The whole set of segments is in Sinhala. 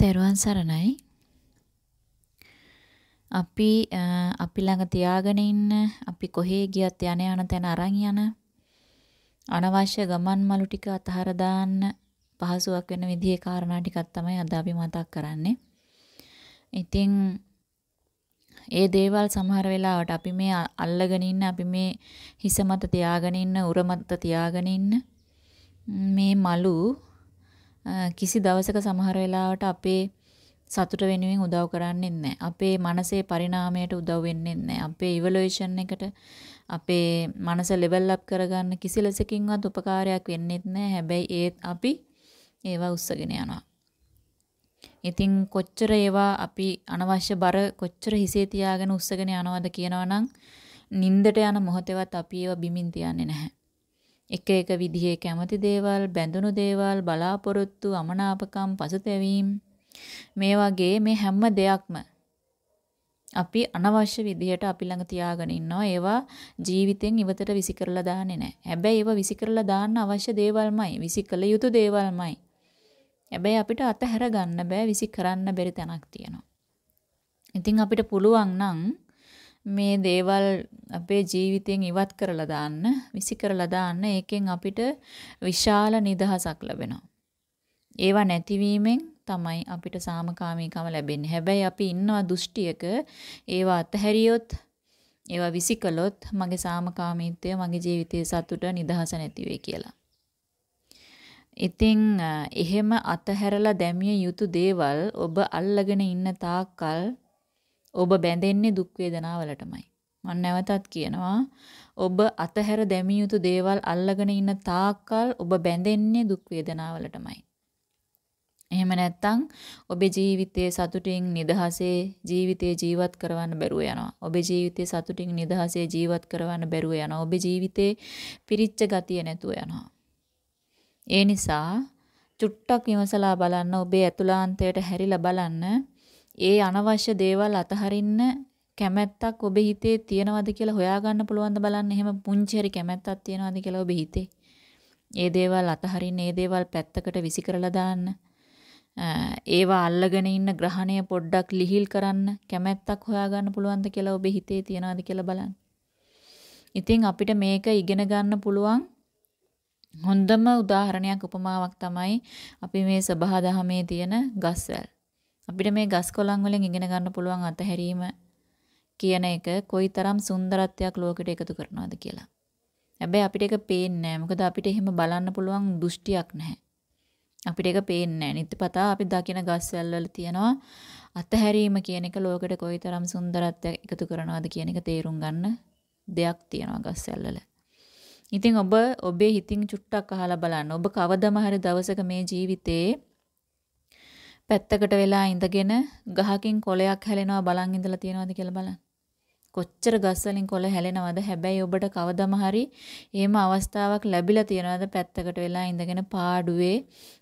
තෙරුවන් සරණයි. අපි අපි ළඟ තියාගෙන ඉන්න අපි කොහේ ගියත් යන යන තැන අරන් යන අනවශ්‍ය ගමන් මලු ටික අතහර දාන්න පහසුවක් වෙන විදිහේ කාරණා ටිකක් තමයි අද අපි මතක් කරන්නේ. ඉතින් ඒ දේවල් සමහර වෙලාවට අපි මේ අල්ලගෙන ඉන්න අපි මේ හිස මත තියාගෙන ඉන්න උර මත තියාගෙන ඉන්න මේ මලු කිසි දවසක සමහර වෙලාවට අපේ සතුට වෙනුවෙන් උදව් කරන්නේ නැහැ. අපේ මනසේ පරිණාමයට උදව් වෙන්නේ නැහැ. අපේ ඉවලුවේෂන් එකට අපේ මනස ලෙවල් අප් කරගන්න කිසි ලෙසකින්වත් උපකාරයක් වෙන්නේ නැහැ. හැබැයි ඒත් අපි ඒවා උස්සගෙන යනවා. ඉතින් කොච්චර ඒවා අපි අනවශ්‍ය බර කොච්චර හිසේ තියාගෙන උස්සගෙන යනවද කියනවනම් නින්දට යන මොහොතේවත් අපි ඒවා බිමින් තියන්නේ නැහැ. එක එක විදිහේ කැමති දේවල්, බැඳුණු දේවල්, බලාපොරොත්තු, අමනාපකම්, පසුතැවීම් මේ වගේ මේ හැම දෙයක්ම අපි අනවශ්‍ය විදිහට අපි ළඟ තියාගෙන ඉන්නවා. ඒවා ජීවිතෙන් ඉවතට විසි කරලා දාන්නේ නැහැ. හැබැයි ඒවා විසි කරලා දාන්න අවශ්‍ය දේවල්මයි, විසි කළ යුතු දේවල්මයි. හැබැයි අපිට අතහැර ගන්න බෑ, විසි කරන්න බැරි තැනක් තියෙනවා. ඉතින් අපිට පුළුවන් නම් මේ දේවල් අපේ ජීවිතයෙන් ඉවත් කරලා දාන්න, විසි කරලා දාන්න ඒකෙන් අපිට විශාල නිදහසක් ලැබෙනවා. ඒවා නැතිවීමෙන් තමයි අපිට සාමකාමීකම ලැබෙන්නේ. හැබැයි අපි ඉන්නවා දෘෂ්ටියක ඒවා අතහැරියොත් ඒවා විසිකලොත් මගේ සාමකාමීත්වය මගේ ජීවිතයේ සතුට නිදහස නැති වෙයි කියලා. ඉතින් එහෙම අතහැරලා දැමිය යුතු දේවල් ඔබ අල්ලගෙන ඉන්න තාක්කල් ඔබ බැඳෙන්නේ දුක් වේදනාවලටමයි. මම නැවතත් කියනවා ඔබ අතහැර දැමිය යුතු දේවල් අල්ලගෙන ඉන්න තාක්කල් ඔබ බැඳෙන්නේ දුක් වේදනාවලටමයි. එහෙම නැත්නම් ඔබේ ජීවිතයේ සතුටින් නිදහසේ ජීවිතේ ජීවත් කරවන්න බැරුව යනවා. ඔබේ ජීවිතයේ සතුටින් නිදහසේ ජීවත් කරවන්න බැරුව යනවා. ඔබේ ජීවිතේ පිරිච්ච ගතිය නැතුව යනවා. ඒ නිසා චුට්ටක් විමසලා බලන්න ඔබේ ඇතුළාන්තයට හැරිලා බලන්න ඒ අනවශ්‍ය දේවල් අතහරින්න කැමැත්තක් ඔබේ හිතේ තියනවද කියලා හොයාගන්න පුළුවන්ද බලන්න. එහෙම පුංචි හරි කැමැත්තක් තියනවද කියලා ඔබේ හිතේ. ඒ දේවල් අතහරින්න, ඒ දේවල් පැත්තකට විසි කරලා දාන්න. ඒවා අල්ලගෙන ඉන්න ග්‍රහණය පොඩ්ඩක් ලිහිල් කරන්න කැමැත්තක් හොයාගන්න පුළුවන්ද කියලා ඔබේ හිතේ තියනවද කියලා බලන්න. ඉතින් අපිට මේක ඉගෙන ගන්න පුළුවන් හොඳම උදාහරණයක් උපමාවක් තමයි අපි මේ සබහා දහමේ තියෙන ගස්වැල්. අපිට මේ ගස් කොළන් වලින් ඉගෙන ගන්න පුළුවන් අතහැරීම කියන එක කොයිතරම් සුන්දරත්වයක් ලෝකෙට එකතු කරනවද කියලා. හැබැයි අපිට ඒක පේන්නේ නැහැ. මොකද අපිට එහෙම බලන්න පුළුවන් දෘෂ්ටියක් නැහැ. අපිට ඒක පේන්නේ නැහැ. නිත්‍යපතා අපි දකින ගස්වැල් වල තියනවා අතහැරීම කියන එක ලෝකෙට කොයිතරම් සුන්දරත්වයක් එකතු කරනවද කියන එක තේරුම් ගන්න දෙයක් තියෙනවා ගස්වැල් වල. ඉතින් ඔබ ඔබේ හිතින් චුට්ටක් අහලා බලන්න. ඔබ කවදම හරි දවසක මේ ජීවිතේ පැත්තකට වෙලා ඉඳගෙන ගහකින් කොළයක් හැලෙනවා බලන් ඉඳලා තියනවද කියලා බලන්න. කොච්චර ගස් වලින් කොළ හැලෙනවද? හැබැයි ඔබට කවදම හරි එහෙම අවස්ථාවක් ලැබිලා තියනවද පැත්තකට වෙලා ඉඳගෙන පාඩුවේ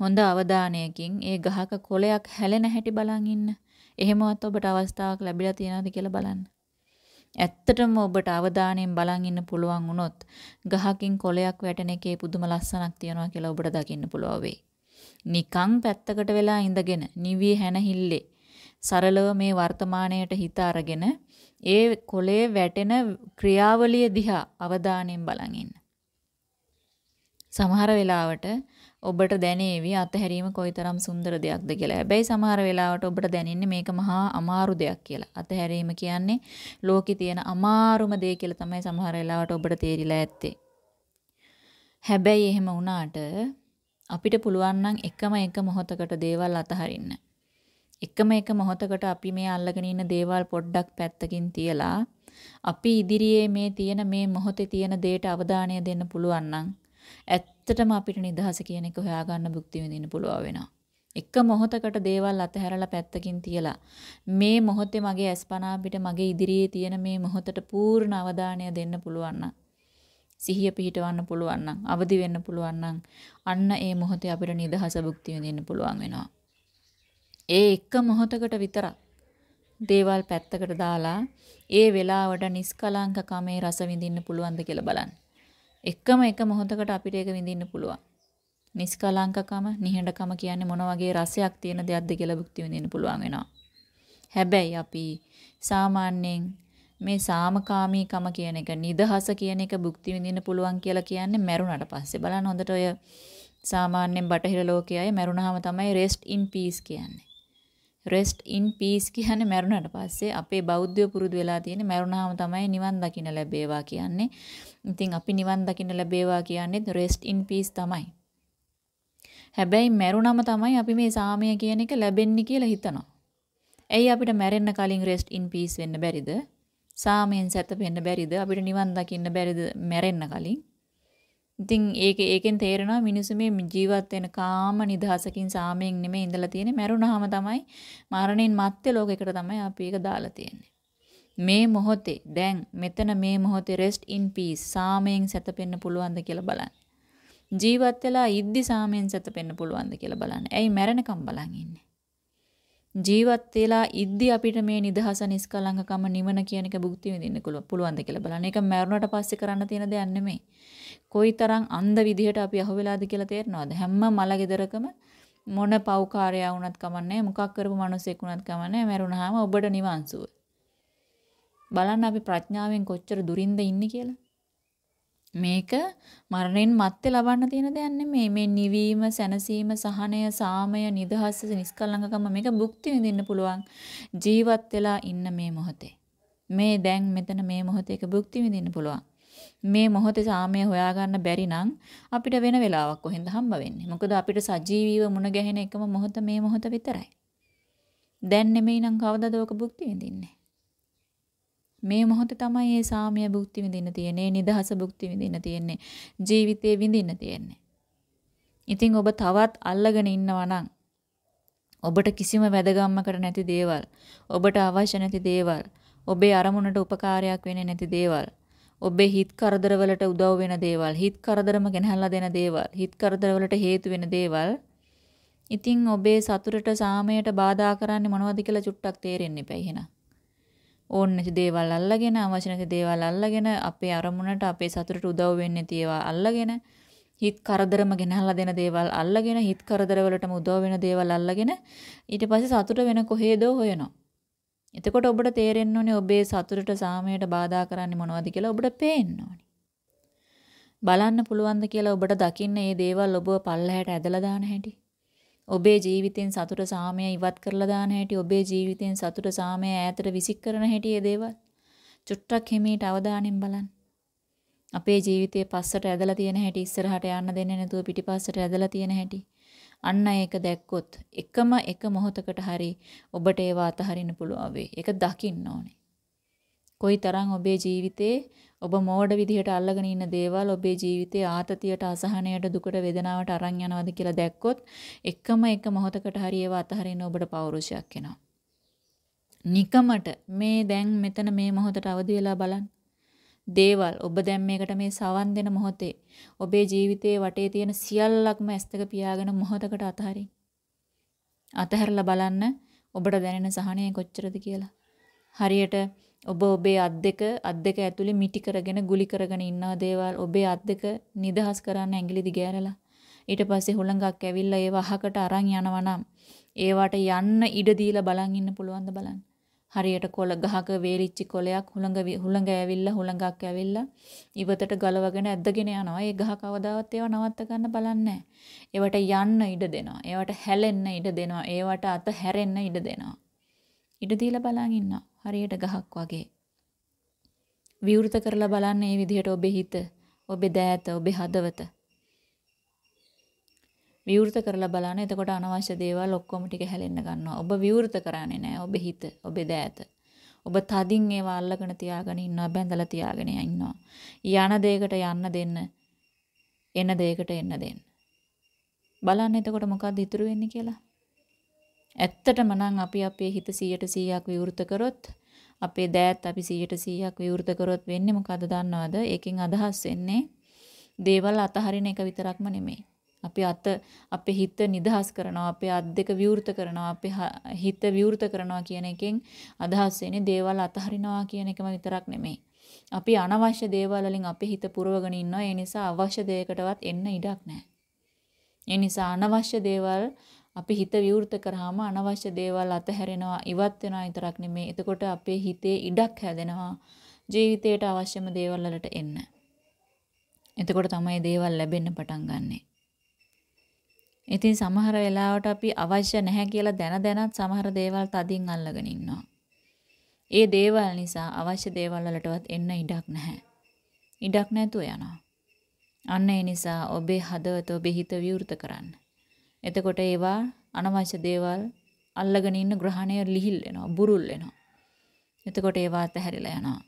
හොඳ අවධානයකින් ඒ ගහක කොළයක් හැලෙන හැටි බලන් ඉන්න. එහෙමවත් ඔබට අවස්ථාවක් ලැබිලා තියනවද කියලා බලන්න. ඇත්තටම ඔබට අවධානයෙන් බලන් ඉන්න පුළුවන් වුණොත් ගහකින් කොළයක් වැටෙන එකේ පුදුම ලස්සනක් තියනවා කියලා ඔබට දකින්න පුළුවන් වෙයි. නිකං පැත්තකට වෙලා ඉඳගෙන නිවි හැනහිල්ලේ සරලව මේ වර්තමාණයට හිත අරගෙන ඒ කොලේ වැටෙන ක්‍රියාවලිය දිහා අවධානයෙන් බලන් ඉන්න. සමහර වෙලාවට ඔබට දැනේවි අතහැරීම කොයිතරම් සුන්දර දෙයක්ද කියලා. හැබැයි සමහර වෙලාවට ඔබට දැනෙන්නේ මේක මහා අමාරු දෙයක් කියලා. අතහැරීම කියන්නේ ලෝකේ තියෙන අමාරුම දේ කියලා තමයි සමහර වෙලාවට ඔබට තේරිලා ඇත්තේ. හැබැයි එහෙම වුණාට අපිට පුළුවන් නම් එකම එක මොහොතකට දේවල් අතහරින්න. එකම එක මොහොතකට අපි මේ අල්ලගෙන ඉන්න දේවල් පොඩ්ඩක් පැත්තකින් තියලා අපි ඉදිරියේ මේ තියෙන මේ මොහොතේ තියෙන දේට අවධානය දෙන්න පුළුවන් නම් ඇත්තටම අපිට නිදහස කියන එක හොයාගන්න භුක්ති විඳින්න පුළුවන් වෙනවා. එක මොහොතකට දේවල් අතහැරලා පැත්තකින් තියලා මේ මොහොතේ මගේ අස්පනා පිට මගේ ඉදිරියේ තියෙන මේ මොහොතට පූර්ණ අවධානය දෙන්න පුළුවන් නම් සිහිය පිහිටවන්න පුළුවන් නම් අවදි වෙන්න පුළුවන් නම් අන්න ඒ මොහොතේ අපිට නිදහස භුක්ති විඳින්න පුළුවන් වෙනවා. ඒ එක මොහොතකට විතරක් දේවල් පැත්තකට දාලා ඒ වෙලාවට නිස්කලංකකමේ රස විඳින්න පුළුවන්ද කියලා බලන්න. එකම එක මොහොතකට අපිට ඒක විඳින්න පුළුවන්. නිස්කලංකකම, නිහඬකම කියන්නේ මොන වගේ රසයක් තියෙන දෙයක්ද කියලා භුක්ති විඳින්න පුළුවන් වෙනවා. හැබැයි අපි සාමාන්‍යයෙන් මේ සාමකාමීකම කියන එක නිදහස කියන එක භුක්ති විඳින්න පුළුවන් කියලා කියන්නේ මැරුණට පස්සේ. බලන්න හොඳට ඔය සාමාන්‍යයෙන් බටහිර ලෝකයේ අය මැරුණාම තමයි rest in peace කියන්නේ. Rest in peace කියන්නේ මැරුණට පස්සේ අපේ බෞද්ධය පුරුදු වෙලා තියෙන මැරුණාම තමයි නිවන් දකින්න ලැබේවා කියන්නේ. ඉතින් අපි නිවන් දකින්න ලැබේවා කියන්නේ rest in peace තමයි. හැබැයි මැරුණම තමයි අපි මේ සාමය කියන එක ලැබෙන්නේ කියලා හිතනවා. ඇයි අපිට මැරෙන්න කලින් rest in peace වෙන්න බැරිද? සාමයෙන් සැතපෙන්න බැරිද? අපිට නිවන් දකින්න බැරිද මැරෙන්න කලින්? ඉතින් ඒක ඒකෙන් තේරෙනවා මිනිස්සු මේ ජීවත් වෙන කාම නිදහසකින් සාමයෙන් නෙමෙයි ඉඳලා තියෙන්නේ මැරුණාම තමයි මරණයෙන් මත්තේ ලෝකයකට තමයි අපි ඒක දාලා තියෙන්නේ. මේ මොහොතේ දැන් මෙතන මේ මොහොතේ rest in peace සාමයෙන් සැතපෙන්න පුළුවන්ද කියලා බලන්න. ජීවත් වෙලා ඉද්දි සාමයෙන් සැතපෙන්න පුළුවන්ද කියලා බලන්න. ඇයි මැරෙනකම් බලන් ඉන්නේ? ජීවත් වෙලා ඉද්දි අපිට මේ නිදහස නිස්කලංකකම නිවන කියන එක භුක්ති විඳින්න පුළුවන්ද කියලා බලන්න. ඒක මරුණට පස්සේ කරන්න තියෙන දෙයක් නෙමෙයි. කොයිතරම් අන්ධ විදිහට අපි අහුවෙලාද කියලා තේරෙනවද? හැම මල ගෙදරකම මොන පව්කාරයා වුණත් කමන්නේ මොකක් කරපු මිනිසෙක් වුණත් කමන්නේ මැරුණාම ඔබට නිවන් සුව. බලන්න අපි ප්‍රඥාවෙන් කොච්චර දුරින්ද ඉන්නේ කියලා. මේක මරණයෙන් මත්තේ ලබන්න තියෙන දෙයක් නෙමෙයි. මේ නිවීම, සැනසීම, සහනය, සාමය, නිදහස, නිස්කලංකකම මේක භුක්ති විඳින්න පුළුවන් ජීවත් වෙලා ඉන්න මේ මොහොතේ. මේ දැන් මෙතන මේ මොහොතේක භුක්ති විඳින්න පුළුවන්. මේ මොහොතේ සාමය හොයාගන්න බැරි නම් අපිට වෙන වෙලාවක් කොහෙන්ද හම්බ වෙන්නේ? මොකද අපිට සජීවීව මුණ ගැහෙන එකම මොහොත මේ මොහොත විතරයි. දැන් නෙමෙයි නම් කවදාද ඔක භුක්ති විඳින්නේ? මේ මොහොතේ තමයි මේ සාමිය භුක්ති විඳින්න තියෙන්නේ, නිදහස භුක්ති විඳින්න තියෙන්නේ, ජීවිතේ විඳින්න තියෙන්නේ. ඉතින් ඔබ තවත් අල්ලගෙන ඉන්නවා නම් ඔබට කිසිම වැදගම්මකට නැති දේවල්, ඔබට අවශ්‍ය නැති දේවල්, ඔබේ අරමුණට උපකාරයක් වෙන්නේ නැති දේවල්, ඔබේ හිත් කරදරවලට උදව් වෙන දේවල්, හිත් කරදරම ගෙනහැල්ලා දෙන දේවල්, හිත් කරදරවලට හේතු වෙන දේවල් ඉතින් ඔබේ සතුටට සාමයට බාධා කරන්නේ මොනවද කියලා චුට්ටක් තේරෙන්න එපා එහෙනම්. ඕන නැති දේවල් අල්ලගෙන අවශ්‍ය නැති දේවල් අල්ලගෙන අපේ අරමුණට අපේ සතුටට උදව් වෙන්නේ නැති ඒවා අල්ලගෙන හිත කරදරම ගෙනහලා දෙන දේවල් අල්ලගෙන හිත කරදර වලටම උදව් වෙන දේවල් අල්ලගෙන ඊට පස්සේ සතුට වෙන කොහේදෝ හොයනවා. එතකොට ඔබට තේරෙන්න ඕනේ ඔබේ සතුටට සාමයට බාධා කරන්නේ මොනවද කියලා ඔබට පේන්න ඕනේ. බලන්න පුළුවන්ද කියලා ඔබට දකින්න මේ දේවල් ඔබව පල්ලහැට ඇදලා දාන හැටි. ඔබේ ජීවිතෙන් සතුට සාමය ඉවත් කරලා දාන හැටි ඔබේ ජීවිතෙන් සතුට සාමය ඈතට විසික් කරන හැටි ඒ දේවල් චුට්ටක් හිමීට අවධානයෙන් බලන්න. අපේ ජීවිතේ පස්සට ඇදලා තියෙන හැටි ඉස්සරහට යන්න දෙන්නේ නැතුව පිටිපස්සට ඇදලා තියෙන හැටි අන්න ඒක දැක්කොත් එකම එක මොහොතකට හරි ඔබට ඒව අතහරින්න පුළුවන් වෙයි. ඒක දකින්න ඕනේ. කොයිතරම් ඔබේ ජීවිතේ ඔබ මෝඩ විදිහට අල්ලගෙන ඉන්න දේවල් ඔබේ ජීවිතයේ ආතතියට අසහනයට දුකට වේදනාවට අරන් යනවාද කියලා දැක්කොත් එකම එක මොහොතකට හරි ඒව අතහරින්න ඔබට පෞරුෂයක් එනවා. නිකමට මේ දැන් මෙතන මේ මොහොතට අවදි වෙලා බලන්න. දේවල් ඔබ දැන් මේකට මේ සවන් දෙන මොහොතේ ඔබේ ජීවිතයේ වටේ තියෙන සියල්ලක්ම ඇස්තක පියාගෙන මොහොතකට අතහරින්. අතහැරලා බලන්න ඔබට දැනෙන සහනය කොච්චරද කියලා. හරියට ඔබ ඔබේ අත් දෙක අත් දෙක ඇතුලේ මිටි කරගෙන ගුලි කරගෙන ඉන්නා දේවල් ඔබේ අත් දෙක නිදහස් කරන්න ඇඟිලි දිගෑරලා ඊට පස්සේ හුළඟක් ඇවිල්ලා ඒව අහකට අරන් යනවා නම් ඒවට යන්න ඉඩ දීලා බලන් ඉන්න පුළුවන්ද බලන්න. හරියට කොළ ගහක වේලිච්ච කොළයක් හුළඟ හුළඟ ඇවිල්ලා හුළඟක් ඇවිල්ලා ඉවතට ගලවගෙන ඇද්දගෙන යනවා. ඒ ගහ කවදාවත් ඒව නවත්ත ගන්න බලන්නේ ඒවට යන්න ඉඩ දෙනවා. ඒවට හැලෙන්න ඉඩ දෙනවා. ඒවට අත හැරෙන්න ඉඩ දෙනවා. ඉඩ දීලා බලන් ඉන්නවා. හරියට ගහක් වගේ. විවෘත කරලා බලන්න මේ විදිහට ඔබේ හිත, ඔබේ දෑත, ඔබේ හදවත. විවෘත කරලා බලන්න. එතකොට අනවශ්‍ය දේවල් ඔක්කොම ටික හැලෙන්න ගන්නවා. ඔබ විවෘත කරන්නේ නැහැ. ඔබේ හිත, ඔබේ දෑත. ඔබ තදින් ඒවා අල්ලගෙන තියාගෙන ඉන්නවා, බැඳලා තියාගෙන ඉන්නවා. යන දෙයකට යන්න දෙන්න. එන දෙයකට එන්න දෙන්න. බලන්න එතකොට මොකක්ද ඉතුරු වෙන්නේ කියලා. ඇත්තටම නම් අපි අපේ හිත 100%ක් විවෘත කරොත් අපේ දෑත් අපි 100%ක් විවෘත කරොත් වෙන්නේ මොකද්ද දන්නවද? ඒකෙන් අදහස් වෙන්නේ දේවල් අතහරින එක විතරක්ම නෙමෙයි. අපි අත අපේ හිත නිදහස් කරනවා අපේ අත් දෙක විවෘත කරනවා අපේ හිත විවෘත කරනවා කියන එකෙන් අදහස් වෙන්නේ දේවල් අතහරිනවා කියන එකම විතරක් නෙමෙයි. අපි අනවශ්‍ය දේවල් වලින් අපේ හිත පුරවගෙන ඉන්නවා. ඒ නිසා අවශ්‍ය දෙයකටවත් එන්න ඉඩක් නැහැ. ඒ නිසා අනවශ්‍ය දේවල් අපි හිත විවෘත කරාම අනවශ්‍ය දේවල් අතහැරෙනවා ඉවත් වෙනවා විතරක් නෙමෙයි. එතකොට අපේ හිතේ ඉඩක් හැදෙනවා ජීවිතයට අවශ්‍යම දේවල් වලට එන්න. එතකොට තමයි දේවල් ලැබෙන්න පටන් ගන්නෙ. ඉතින් සමහර වෙලාවට අපි අවශ්‍ය නැහැ කියලා දැන දැනත් සමහර දේවල් තදින් අල්ලගෙන ඉන්නවා. ඒ දේවල් නිසා අවශ්‍ය දේවල් වලටවත් එන්න ඉඩක් නැහැ. ඉඩක් නැතුව යනවා. අන්න ඒ නිසා ඔබේ හදවත ඔබේ හිත විවෘත කරන්න. එතකොට ඒවා අනවශ්‍ය දේවල් අල්ලගෙන ඉන්න ග්‍රහණය ලිහිල් වෙනවා, බුරුල් වෙනවා. එතකොට ඒවා අතහැරිලා යනවා.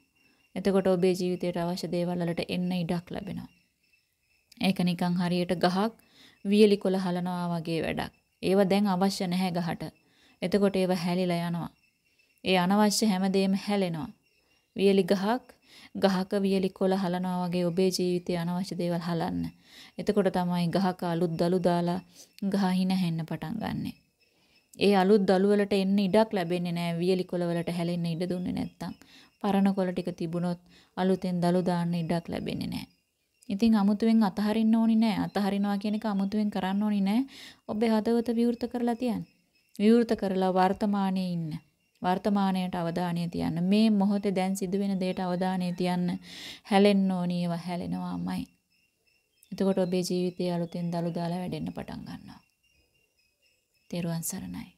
එතකොට ඔබේ ජීවිතයට අවශ්‍ය දේවල් වලට එන්න ඉඩක් ලැබෙනවා. ඒක නිකන් හරියට ගහක් වියලි කොළ හලනවා වගේ වැඩක්. ඒව දැන් අවශ්‍ය නැහැ ගහට. එතකොට ඒව හැලිලා යනවා. ඒ අනවශ්‍ය හැමදේම හැලෙනවා. වියලි ගහක් ගහක වියලි කොළ හලනවා වගේ ඔබේ ජීවිතයේ අනවශ්‍ය දේවල් හලන්න. එතකොට තමයි ගහක අලුත් දළු දාලා ගහ හින හැන්න පටන් ගන්නෙ. ඒ අලුත් දළු වලට එන්න ඉඩක් ලැබෙන්නේ නැහැ වියලි කොළ වලට හැලෙන්න ඉඩ දුන්නේ නැත්තම්. පරණ කොළ ටික තිබුණොත් අලුතෙන් දළු දාන්න ඉඩක් ලැබෙන්නේ නැහැ. ඉතින් අමුතුවෙන් අතහරින්න ඕනි නෑ. අතහරිනවා කියන එක අමුතුවෙන් කරන්න ඕනි නෑ. ඔබේ හදවත විවෘත කරලා තියන්න. විවෘත කරලා වර්තමානයේ ඉන්න. වර්තමානයට අවධානය තියන්න. මේ මොහොතේ දැන් සිදුවෙන දේට අවධානය තියන්න. හැලෙන්න ඕනි ඒවා හැලෙනවාමයි. එතකොට ඔබේ ජීවිතය අලුතෙන් දළු දාලා වැඩෙන්න පටන් ගන්නවා. තෙරුවන් සරණයි.